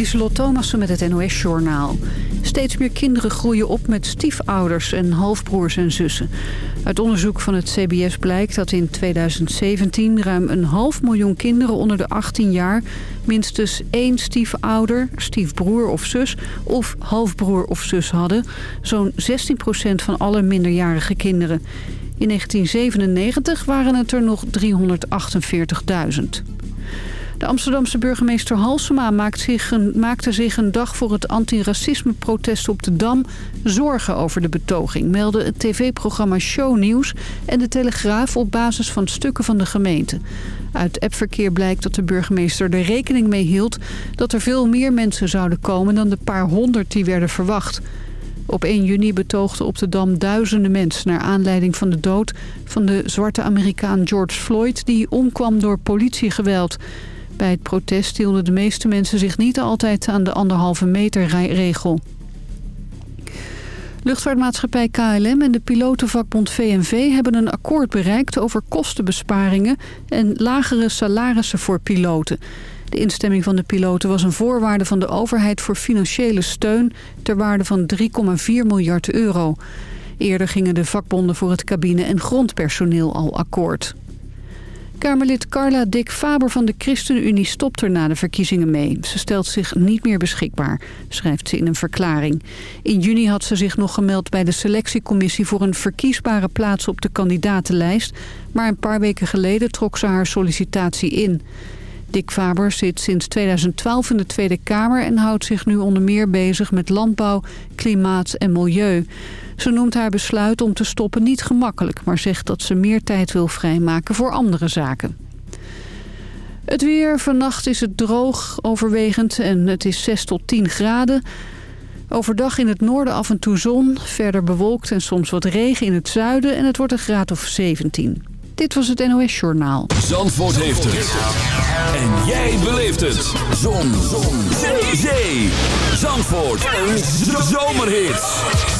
Lieselot Thomassen met het NOS-journaal. Steeds meer kinderen groeien op met stiefouders en halfbroers en zussen. Uit onderzoek van het CBS blijkt dat in 2017 ruim een half miljoen kinderen onder de 18 jaar... minstens één stiefouder, stiefbroer of zus of halfbroer of zus hadden. Zo'n 16% van alle minderjarige kinderen. In 1997 waren het er nog 348.000. De Amsterdamse burgemeester Halsema maakt zich maakte zich een dag voor het antiracisme-protest op de Dam zorgen over de betoging, melden het tv-programma Shownieuws en de Telegraaf op basis van stukken van de gemeente. Uit appverkeer blijkt dat de burgemeester er rekening mee hield dat er veel meer mensen zouden komen dan de paar honderd die werden verwacht. Op 1 juni betoogden op de Dam duizenden mensen... naar aanleiding van de dood van de zwarte Amerikaan George Floyd... die omkwam door politiegeweld. Bij het protest hielden de meeste mensen zich niet altijd aan de anderhalve meter regel. Luchtvaartmaatschappij KLM en de pilotenvakbond VNV hebben een akkoord bereikt over kostenbesparingen en lagere salarissen voor piloten. De instemming van de piloten was een voorwaarde van de overheid voor financiële steun ter waarde van 3,4 miljard euro. Eerder gingen de vakbonden voor het cabine- en grondpersoneel al akkoord. Kamerlid Carla Dick Faber van de ChristenUnie stopt er na de verkiezingen mee. Ze stelt zich niet meer beschikbaar, schrijft ze in een verklaring. In juni had ze zich nog gemeld bij de selectiecommissie voor een verkiesbare plaats op de kandidatenlijst. Maar een paar weken geleden trok ze haar sollicitatie in. Dick Faber zit sinds 2012 in de Tweede Kamer en houdt zich nu onder meer bezig met landbouw, klimaat en milieu. Ze noemt haar besluit om te stoppen niet gemakkelijk... maar zegt dat ze meer tijd wil vrijmaken voor andere zaken. Het weer. Vannacht is het droog overwegend en het is 6 tot 10 graden. Overdag in het noorden af en toe zon, verder bewolkt en soms wat regen in het zuiden... en het wordt een graad of 17. Dit was het NOS Journaal. Zandvoort heeft het. En jij beleeft het. Zon. zon. Zee. Zee. Zandvoort. Een zomerhit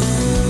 love.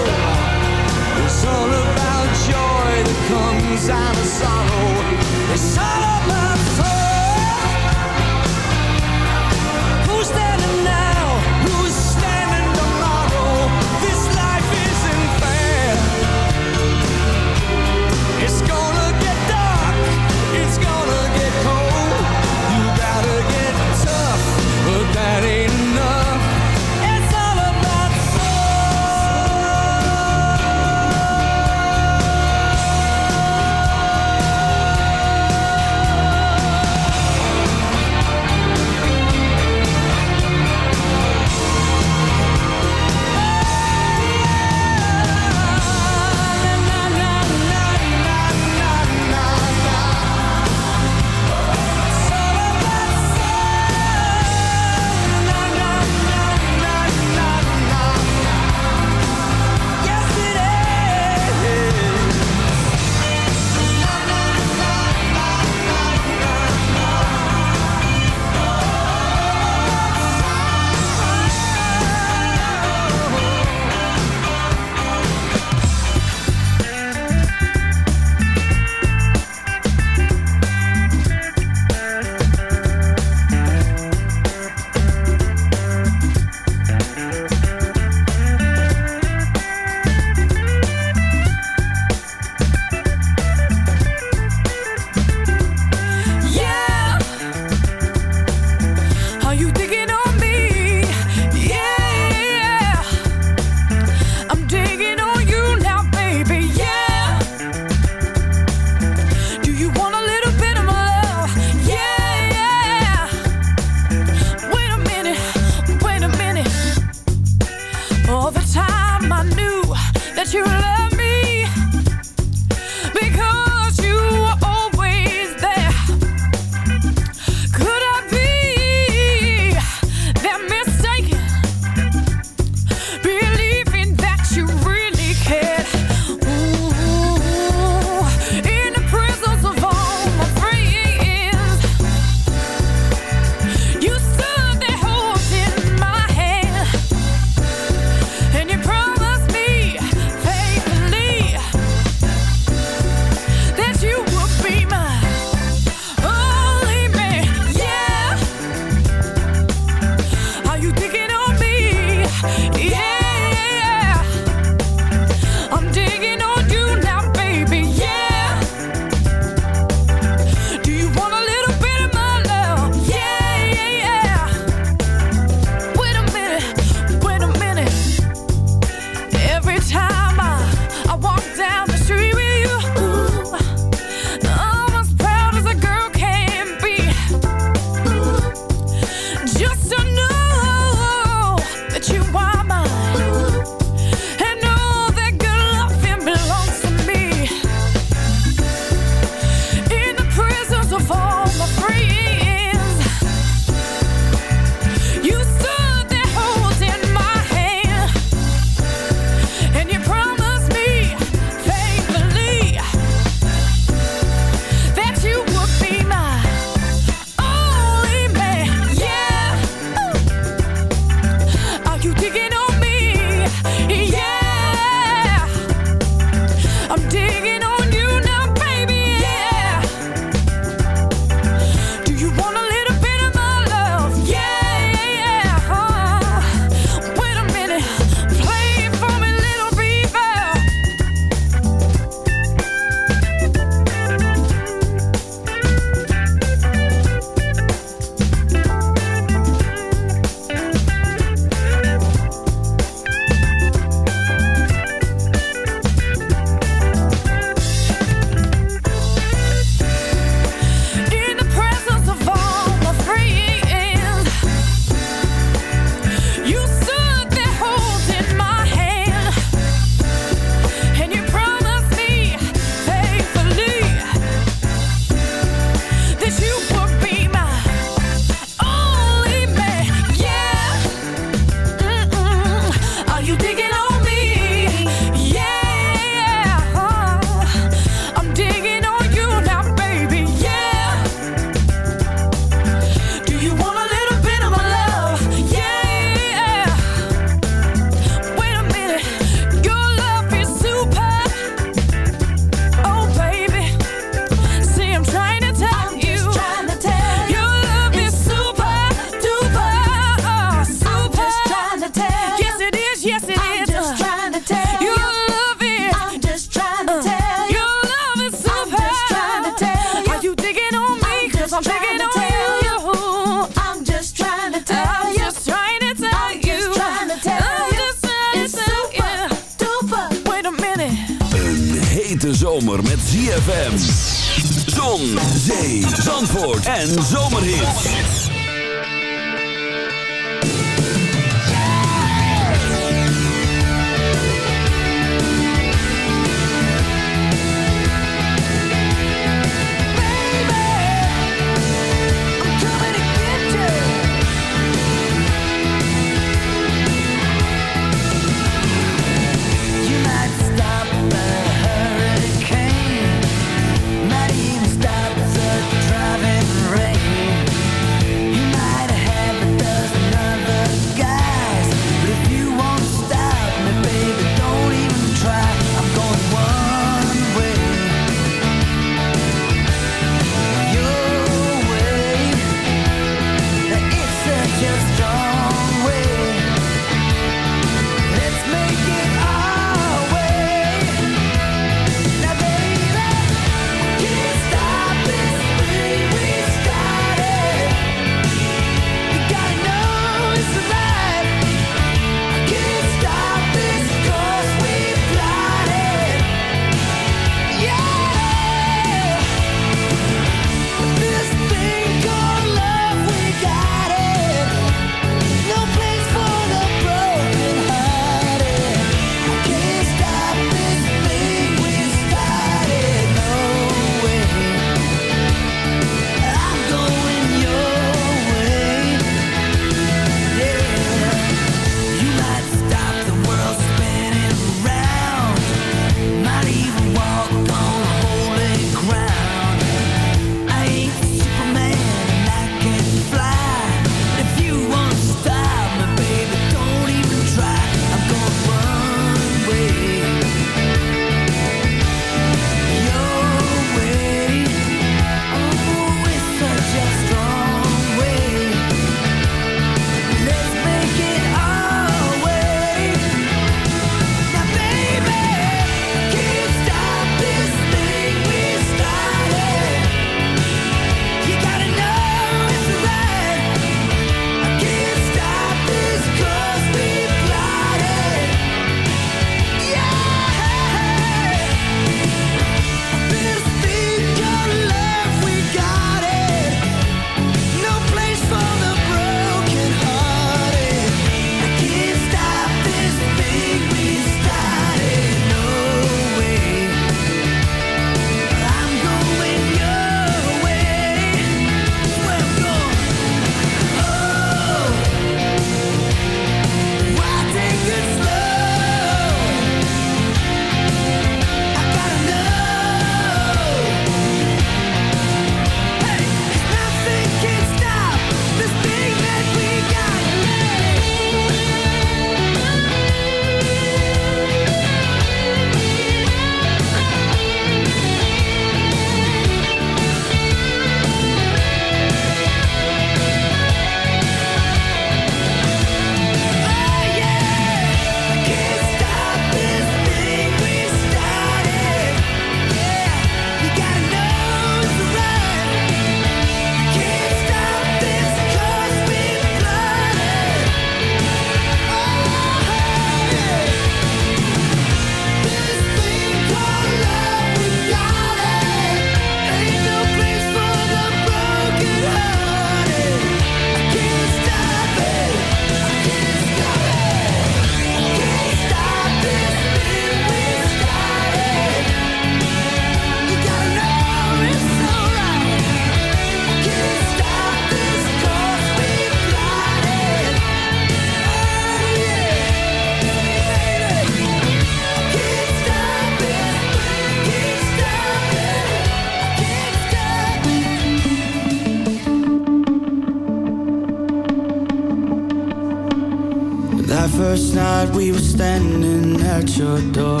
standing at your door.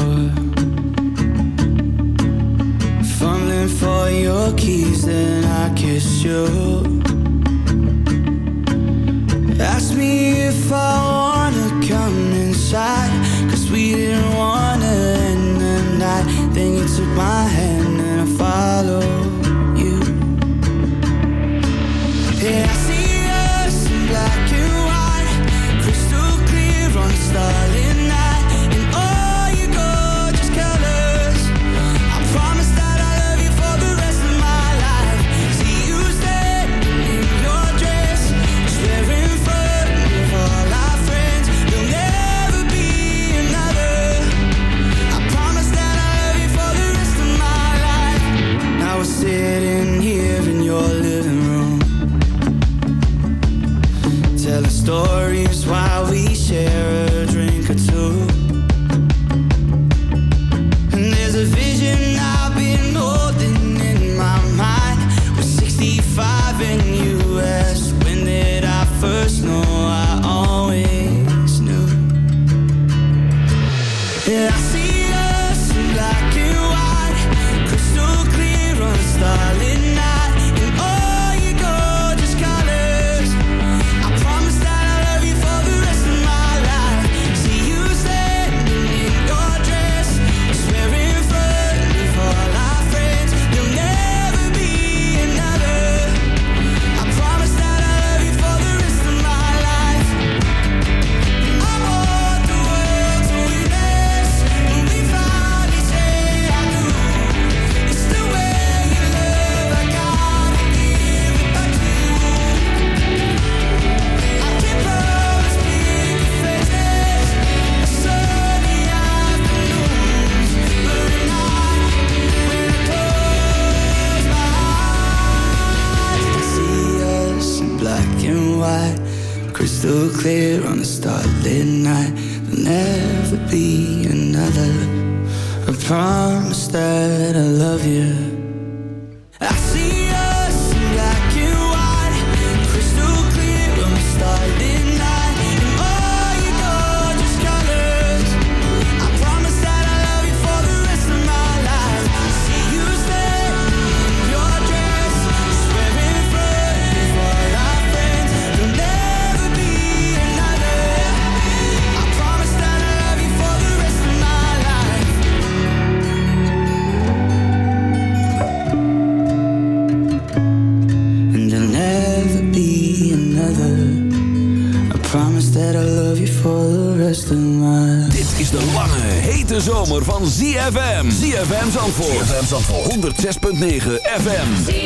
Fumbling for your keys, then I kiss you. Ask me if I wanna come inside, cause we didn't wanna end the night. Then you took my hand 106.9 FM.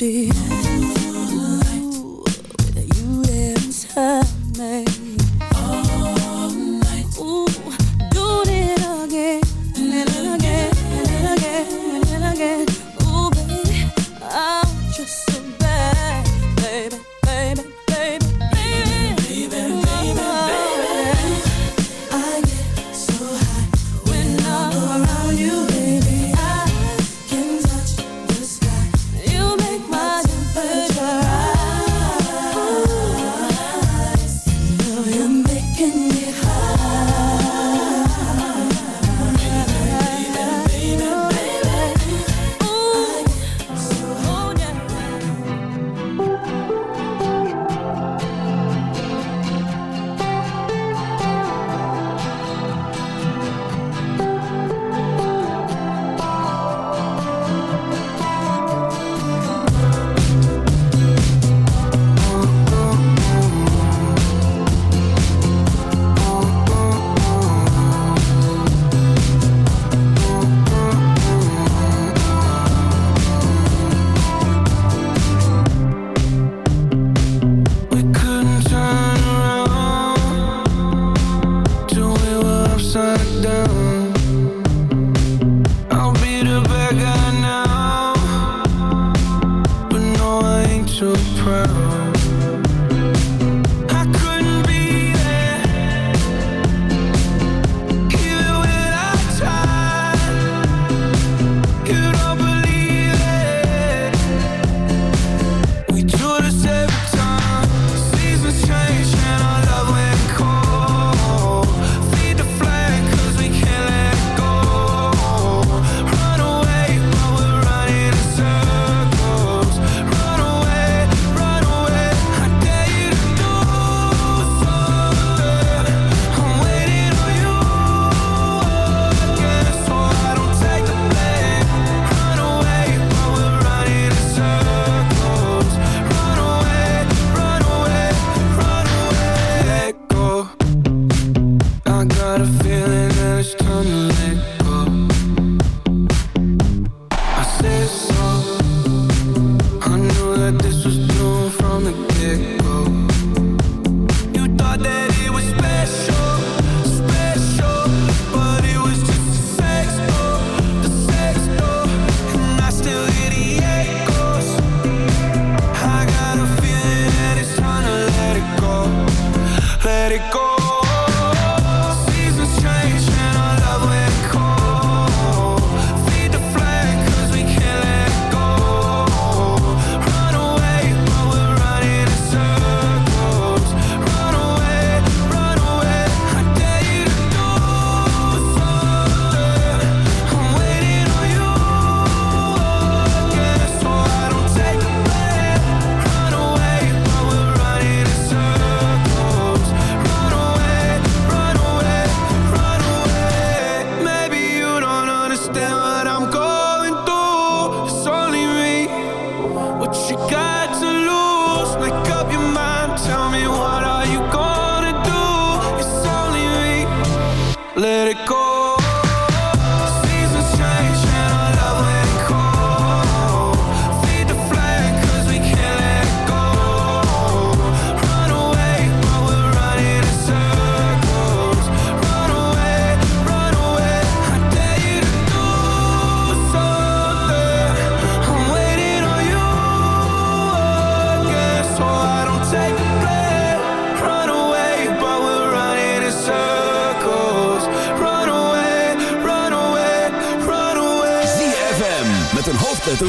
deep. Let it go.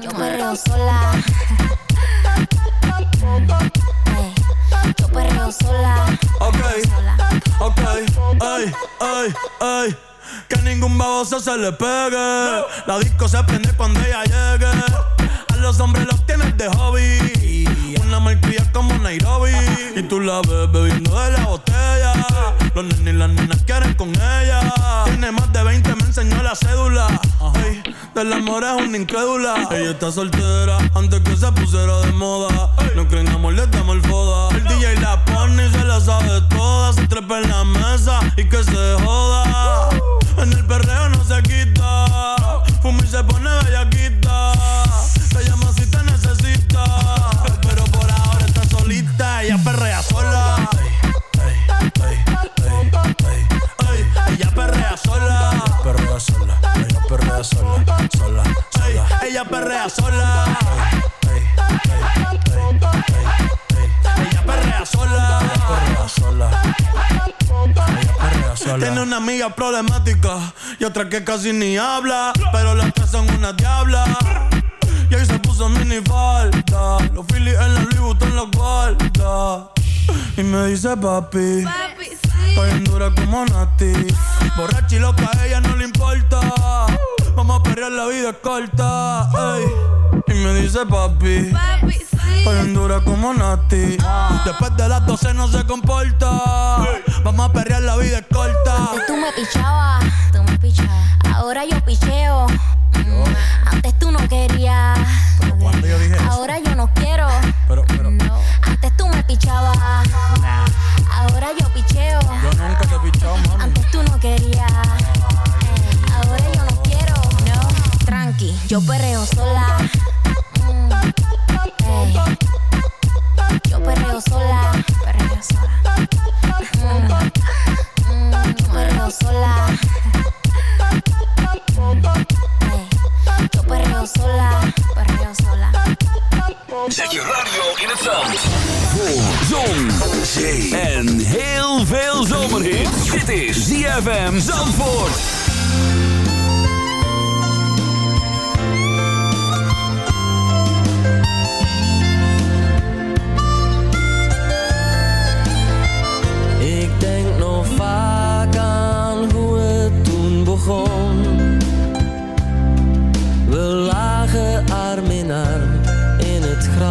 Yo perreo sola. Ey, Yo perreo sola. Ok, Sola. ok, ay, ay, ay. Que ningún baboso se le pegue. La disco se prende cuando ella llegue. A los hombres los tienes de hobby. Una malcria como Nairobi. Y tú la ves bebiendo de la botella. Los nenes y las nenas quieren con ella. Tiene más de 20, me enseñó la cédula. Ey, del amor es una incrédula. Ella está soltera antes que se pusiera de moda. No creen amor, le damos el foda. El DJ la pone y se la sabe toda. Se trepa en la mesa y que se joda. En el perreo no se quita. Fuma y se pone bellaquita. Te llama si te necesita. Ella perrea sola. Ey, ey, ey, ey, ey. Ella perrea sola. Perrea sola. Ella perrea sola. Sola. sola. Ella perrea sola. Ella perrea sola. Perrea sola. Tiene una amiga problemática y otra que casi ni habla. Pero las tres son una diabla. Puso mini falta. Los Phillies en la Louis Vuitton los guarda. Y me dice papi. Estoy en dura como Nati. Borracha y loca, a ella no le importa. Vamos a perrear, la vida es corta. ey. Y me dice papi. Estoy en dura como Nati. Después de las 12 no se comporta. Vamos a perrear, la vida es corta. Antes tú me pichabas, tú me pichabas. Ahora yo picheo. Antes tú no querías. no cuando yo dije eso? Ahora yo no quiero. Pero, pero, No. Antes tú me pichabas. Ahora yo picheo. yo nunca te he pichado, mami. Antes tú no querías. Ey, Ahora yo no quiero. No. Tranqui, yo perreo sola. Mm, ey. Yo perreo sola. Perreo sola. Mm, mm, yo perreo sola. Perreo sola. Perreo sola. Zet je radio in het zand. Voor zon, zee en heel veel zomerhit. Dit is ZFM Zandvoort. Ik denk nog vaak aan hoe het toen begon.